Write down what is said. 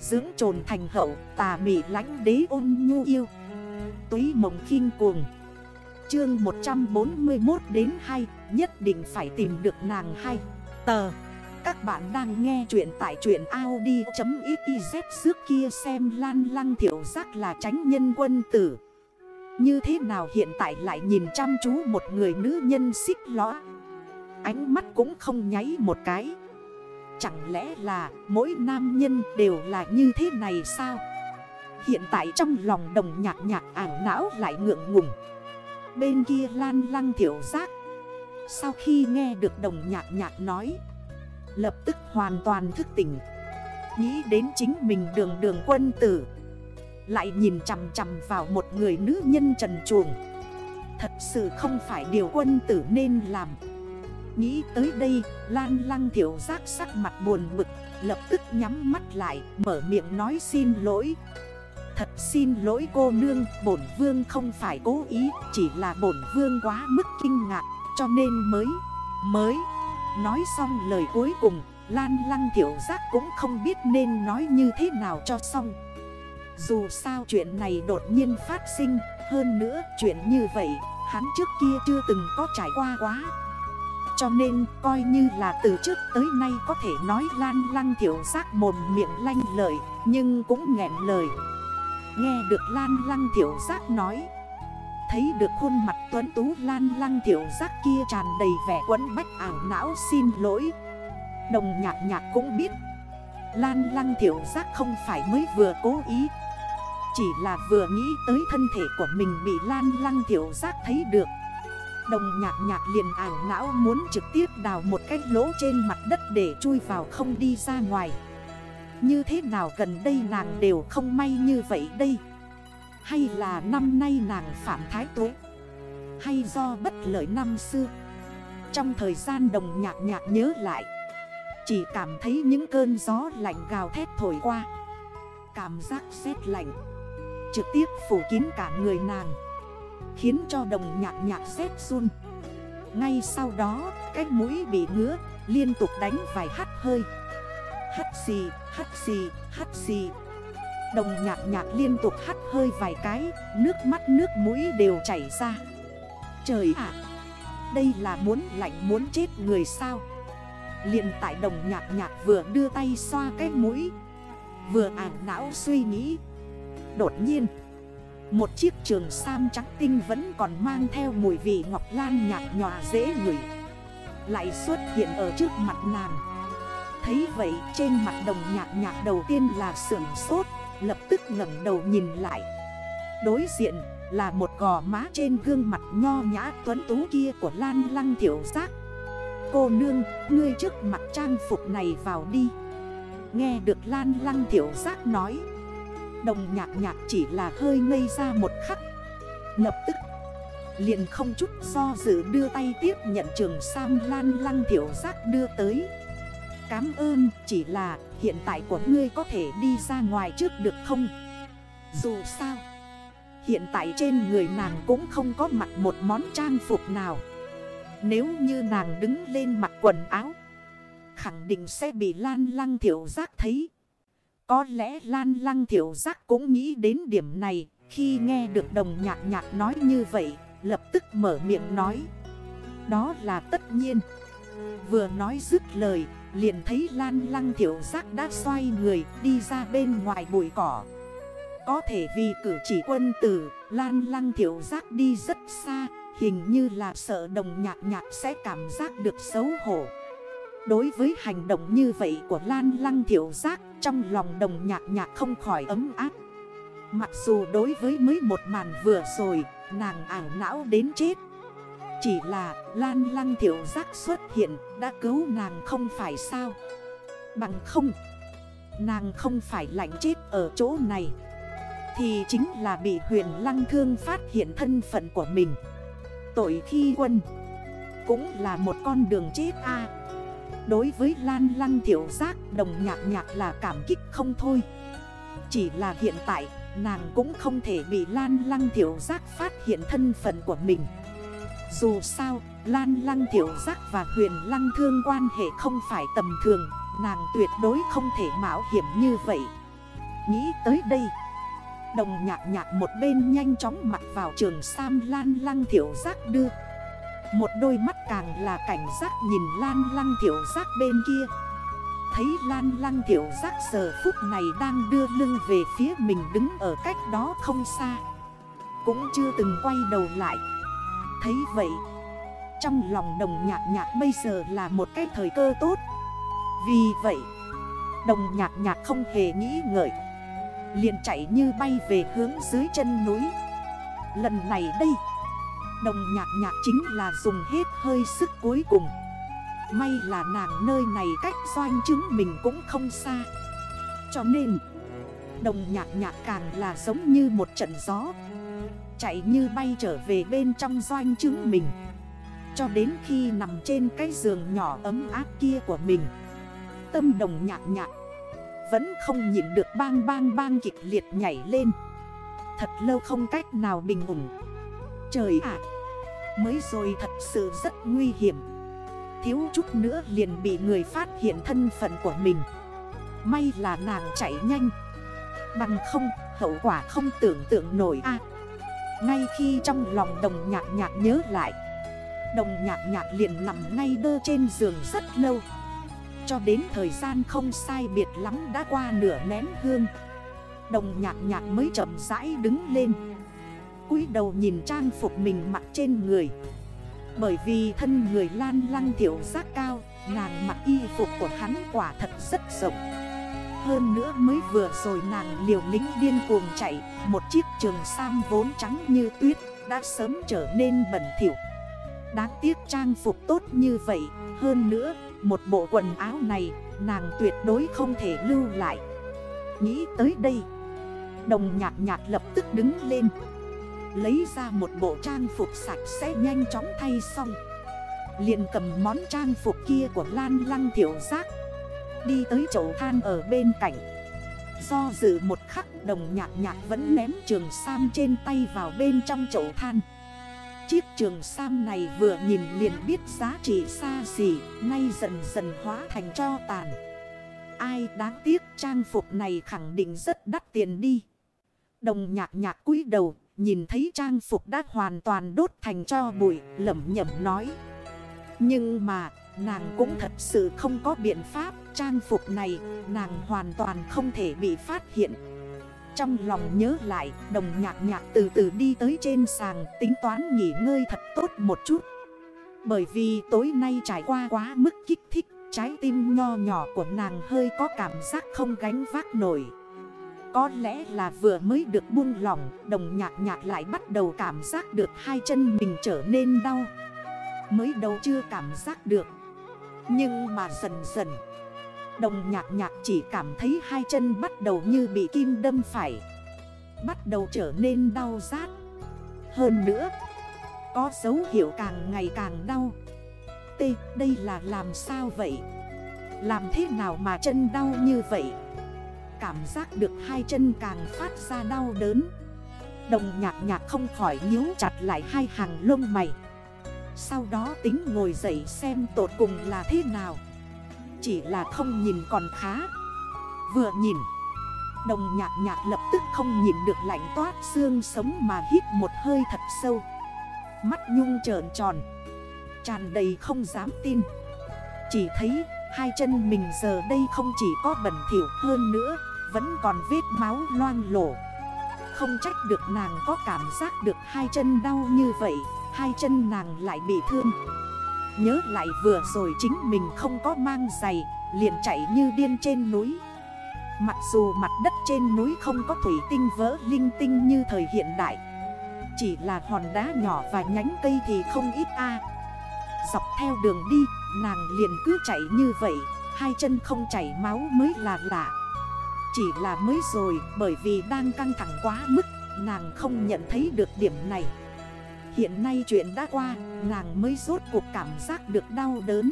Dưỡng trồn thành hậu, tà mị lánh đế ôn nhu yêu. Túy mộng khinh cuồng. Chương 141 đến 2 Nhất định phải tìm được nàng hay Tờ. Các bạn đang nghe chuyện tại chuyện Audi.xyz Trước kia xem lan lăng thiểu giác là tránh nhân quân tử. Như thế nào hiện tại lại nhìn chăm chú một người nữ nhân xích lõa? Ánh mắt cũng không nháy một cái. Chẳng lẽ là mỗi nam nhân đều là như thế này sao? Hiện tại trong lòng đồng nhạc nhạc ảo não lại ngượng ngùng. Bên kia lan lăng thiểu giác, Sau khi nghe được đồng nhạc nhạc nói, Lập tức hoàn toàn thức tỉnh. Nghĩ đến chính mình đường đường quân tử, Lại nhìn chằm chằm vào một người nữ nhân trần chuồng Thật sự không phải điều quân tử nên làm. Nghĩ tới đây, Lan lăng thiểu giác sắc mặt buồn bực, Lập tức nhắm mắt lại, Mở miệng nói xin lỗi. Thật xin lỗi cô nương, Bổn vương không phải cố ý, Chỉ là bổn vương quá mức kinh ngạc, Cho nên mới Mới Nói xong lời cuối cùng, Lan lăng thiểu giác cũng không biết nên nói như thế nào cho xong. Dù sao chuyện này đột nhiên phát sinh, Hơn nữa chuyện như vậy, Hắn trước kia chưa từng có trải qua quá cho nên coi như là từ trước tới nay có thể nói lan lăng thiểu giác mồm miệng lanh lời Nhưng cũng nghẹn lời. Nghe được lan lăng thiểu giác nói, Thấy được khuôn mặt tuấn tú lan lăng thiểu giác kia tràn đầy vẻ quấn bách ảo não xin lỗi. Đồng nhạc nhạc cũng biết, Lan lăng thiểu giác không phải mới vừa cố ý, Chỉ là vừa nghĩ tới thân thể của mình bị lan lăng thiểu giác thấy được. Đồng nhạc nhạc liền ảo não muốn trực tiếp đào một cái lỗ trên mặt đất để chui vào không đi ra ngoài. Như thế nào gần đây nàng đều không may như vậy đây? Hay là năm nay nàng phạm thái tuế? Hay do bất lợi năm xưa? Trong thời gian đồng nhạc nhạc nhớ lại, Chỉ cảm thấy những cơn gió lạnh gào thét thổi qua. Cảm giác rét lạnh, Trực tiếp phủ kín cả người nàng. Khiến cho đồng nhạc nhạc rét run. Ngay sau đó cái mũi bị ngứa Liên tục đánh vài hắt hơi. Hắt xì, hắt xì, hắt xì. Đồng nhạc nhạc liên tục hắt hơi vài cái Nước mắt nước mũi đều chảy ra. Trời ạ! Đây là muốn lạnh muốn chết người sao? Liền tại đồng nhạc nhạc vừa đưa tay xoa cái mũi Vừa ảo não suy nghĩ. Đột nhiên một chiếc trường sam trắng tinh vẫn còn mang theo mùi vị ngọc lan nhạt nhòa dễ ngửi. Lại xuất hiện ở trước mặt nàng. Thấy vậy trên mặt đồng nhạt nhạt đầu tiên là sưởng sốt Lập tức ngẩng đầu nhìn lại. Đối diện là một gò má trên gương mặt nho nhã tuấn tú kia của Lan Lăng Thiểu Giác. Cô nương, ngươi trước mặt trang phục này vào đi. Nghe được Lan Lăng Thiểu Giác nói Đồng nhạc nhạc chỉ là hơi ngây ra một khắc. Lập tức, Liền không chút do dự đưa tay tiếp nhận trường Sam Lan Lăng Thiểu Giác đưa tới. Cám ơn, chỉ là hiện tại của ngươi có thể đi ra ngoài trước được không? Dù sao, Hiện tại trên người nàng cũng không có mặc một món trang phục nào. Nếu như nàng đứng lên mặc quần áo, Khẳng định sẽ bị Lan Lăng Thiểu Giác thấy có lẽ Lan Lăng Thiểu Giác cũng nghĩ đến điểm này, Khi nghe được đồng nhạc nhạc nói như vậy, Lập tức mở miệng nói. Đó là tất nhiên. Vừa nói dứt lời, Liền thấy Lan Lăng Thiểu Giác đã xoay người đi ra bên ngoài bụi cỏ. Có thể vì cử chỉ quân tử, Lan Lăng Thiểu Giác đi rất xa, Hình như là sợ đồng nhạc nhạc sẽ cảm giác được xấu hổ. Đối với hành động như vậy của Lan Lăng Thiểu Giác trong lòng đồng nhạc nhạc không khỏi ấm áp. Mặc dù đối với mới một màn vừa rồi, Nàng ảo não đến chết. Chỉ là Lan Lăng Thiểu Giác xuất hiện Đã cứu nàng không phải sao? Bằng không, Nàng không phải lạnh chết ở chỗ này. Thì chính là bị huyền lăng thương phát hiện thân phận của mình. Tội khi quân Cũng là một con đường chết a. Đối với Lan Lăng Thiểu Giác, đồng nhạc nhạc là cảm kích không thôi. Chỉ là hiện tại, nàng cũng không thể bị Lan Lăng Thiểu Giác phát hiện thân phận của mình. Dù sao, Lan Lăng Thiểu Giác và Huyền Lăng Thương quan hệ không phải tầm thường, Nàng tuyệt đối không thể mạo hiểm như vậy. Nghĩ tới đây, Đồng nhạc nhạc một bên nhanh chóng mặc vào trường Sam Lan Lăng Thiểu Giác đưa một đôi mắt càng là cảnh giác nhìn Lan Lăng Thiểu Giác bên kia. Thấy Lan Lăng Thiểu Giác giờ phút này đang đưa lưng về phía mình đứng ở cách đó không xa. Cũng chưa từng quay đầu lại. Thấy vậy, Trong lòng đồng nhạc nhạc bây giờ là một cái thời cơ tốt. Vì vậy, Đồng nhạc nhạc không hề nghĩ ngợi. Liền chạy như bay về hướng dưới chân núi. Lần này đây Đồng nhạc nhạc chính là dùng hết hơi sức cuối cùng. May là nàng nơi này cách doanh chứng mình cũng không xa. Cho nên, Đồng nhạc nhạc càng là giống như một trận gió. Chạy như bay trở về bên trong doanh chứng mình. Cho đến khi nằm trên cái giường nhỏ ấm áp kia của mình, Tâm đồng nhạc nhạc vẫn không nhịn được bang bang bang kịch liệt nhảy lên. Thật lâu không cách nào bình ổn. Trời ạ. Mới rồi thật sự rất nguy hiểm. Thiếu chút nữa liền bị người phát hiện thân phận của mình. May là nàng chạy nhanh. Bằng không, hậu quả không tưởng tượng nổi a. Ngay khi trong lòng đồng nhạc nhạc nhớ lại, Đồng nhạc nhạc liền nằm ngay đơ trên giường rất lâu. Cho đến thời gian không sai biệt lắm đã qua nửa nén hương. Đồng nhạc nhạc mới chậm rãi đứng lên cúi đầu nhìn trang phục mình mặc trên người. Bởi vì thân người lan lăng thiểu giác cao, Nàng mặc y phục của hắn quả thật rất rộng. Hơn nữa mới vừa rồi nàng liều lính điên cuồng chạy, Một chiếc trường sam vốn trắng như tuyết, Đã sớm trở nên bẩn thỉu. Đáng tiếc trang phục tốt như vậy, Hơn nữa, một bộ quần áo này, nàng tuyệt đối không thể lưu lại. Nghĩ tới đây, Đồng nhạc nhạc lập tức đứng lên. Lấy ra một bộ trang phục sạch sẽ nhanh chóng thay xong. Liền cầm món trang phục kia của Lan Lăng Thiểu Giác, Đi tới chậu than ở bên cạnh. Do dự một khắc, đồng nhạc nhạc vẫn ném trường sam trên tay vào bên trong chậu than. Chiếc trường sam này vừa nhìn liền biết giá trị xa xỉ, Nay dần dần hóa thành cho tàn. Ai đáng tiếc, trang phục này khẳng định rất đắt tiền đi. Đồng nhạc nhạc cúi đầu Nhìn thấy trang phục đã hoàn toàn đốt thành cho bụi, Lẩm nhẩm nói. Nhưng mà, nàng cũng thật sự không có biện pháp. Trang phục này, nàng hoàn toàn không thể bị phát hiện. Trong lòng nhớ lại, đồng nhạc nhạc từ từ đi tới trên sàng tính toán nghỉ ngơi thật tốt một chút. Bởi vì tối nay trải qua quá mức kích thích, Trái tim nho nhỏ của nàng hơi có cảm giác không gánh vác nổi. Có lẽ là vừa mới được buông lỏng, Đồng nhạc nhạc lại bắt đầu cảm giác được hai chân mình trở nên đau. Mới đầu chưa cảm giác được, Nhưng mà dần dần, Đồng nhạc nhạc chỉ cảm thấy hai chân bắt đầu như bị kim đâm phải, Bắt đầu trở nên đau rát. Hơn nữa, Có dấu hiệu càng ngày càng đau. T. Đây là làm sao vậy? Làm thế nào mà chân đau như vậy? Cảm giác được hai chân càng phát ra đau đớn. Đồng nhạc nhạc không khỏi nhíu chặt lại hai hàng lông mày. Sau đó tính ngồi dậy xem tột cùng là thế nào. Chỉ là không nhìn còn khá. Vừa nhìn, Đồng nhạc nhạc lập tức không nhìn được lạnh toát xương sống mà hít một hơi thật sâu. Mắt nhung trợn tròn, Tràn đầy không dám tin. Chỉ thấy hai chân mình giờ đây không chỉ có bẩn thỉu hơn nữa vẫn còn vết máu loang lổ. Không trách được nàng có cảm giác được hai chân đau như vậy, Hai chân nàng lại bị thương. Nhớ lại vừa rồi chính mình không có mang giày, Liền chạy như điên trên núi. Mặc dù mặt đất trên núi không có thủy tinh vỡ linh tinh như thời hiện đại, Chỉ là hòn đá nhỏ và nhánh cây thì không ít a. Dọc theo đường đi, nàng liền cứ chạy như vậy, Hai chân không chảy máu mới là lạ. Chỉ là mới rồi bởi vì đang căng thẳng quá mức Nàng không nhận thấy được điểm này. Hiện nay chuyện đã qua, nàng mới rốt cuộc cảm giác được đau đớn.